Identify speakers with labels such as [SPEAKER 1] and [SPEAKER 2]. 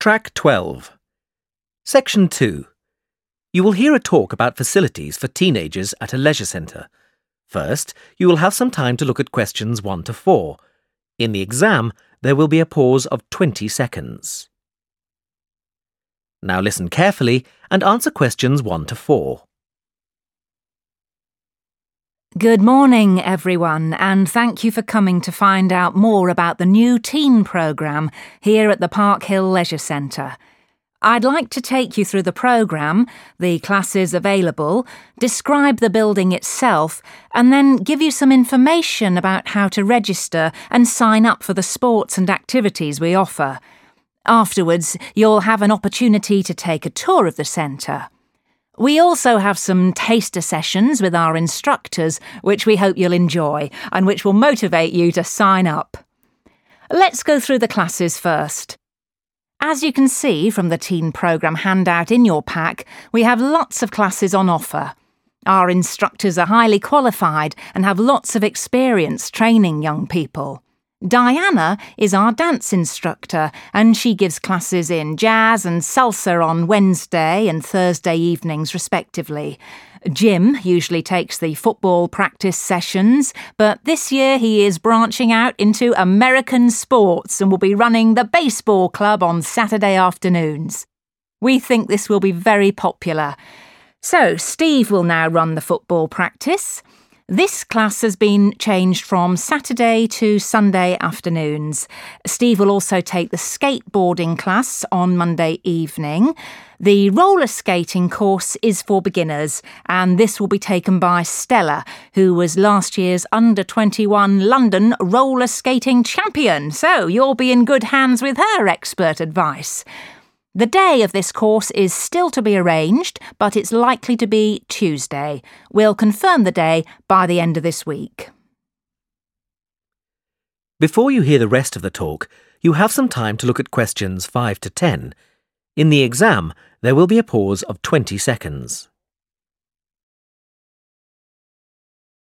[SPEAKER 1] Track 12. Section 2. You will hear a talk about facilities for teenagers at a leisure centre. First, you will have some time to look at questions 1 to 4. In the exam, there will be a pause of 20 seconds. Now listen carefully and answer questions 1 to 4.
[SPEAKER 2] Good morning, everyone, and thank you for coming to find out more about the new teen programme here at the Park Hill Leisure Centre. I'd like to take you through the programme, the classes available, describe the building itself, and then give you some information about how to register and sign up for the sports and activities we offer. Afterwards, you'll have an opportunity to take a tour of the centre. We also have some taster sessions with our instructors, which we hope you'll enjoy and which will motivate you to sign up. Let's go through the classes first. As you can see from the teen programme handout in your pack, we have lots of classes on offer. Our instructors are highly qualified and have lots of experience training young people. Diana is our dance instructor, and she gives classes in jazz and salsa on Wednesday and Thursday evenings, respectively. Jim usually takes the football practice sessions, but this year he is branching out into American sports and will be running the baseball club on Saturday afternoons. We think this will be very popular. So, Steve will now run the football practice. This class has been changed from Saturday to Sunday afternoons. Steve will also take the skateboarding class on Monday evening. The roller skating course is for beginners, and this will be taken by Stella, who was last year's under 21 London roller skating champion. So you'll be in good hands with her expert advice. The day of this course is still to be arranged, but it's likely to be Tuesday. We'll confirm the day by the end of this week.
[SPEAKER 1] Before you hear the rest of the talk, you have some time to look at questions 5 to 10. In the exam, there will be a pause of 20 seconds.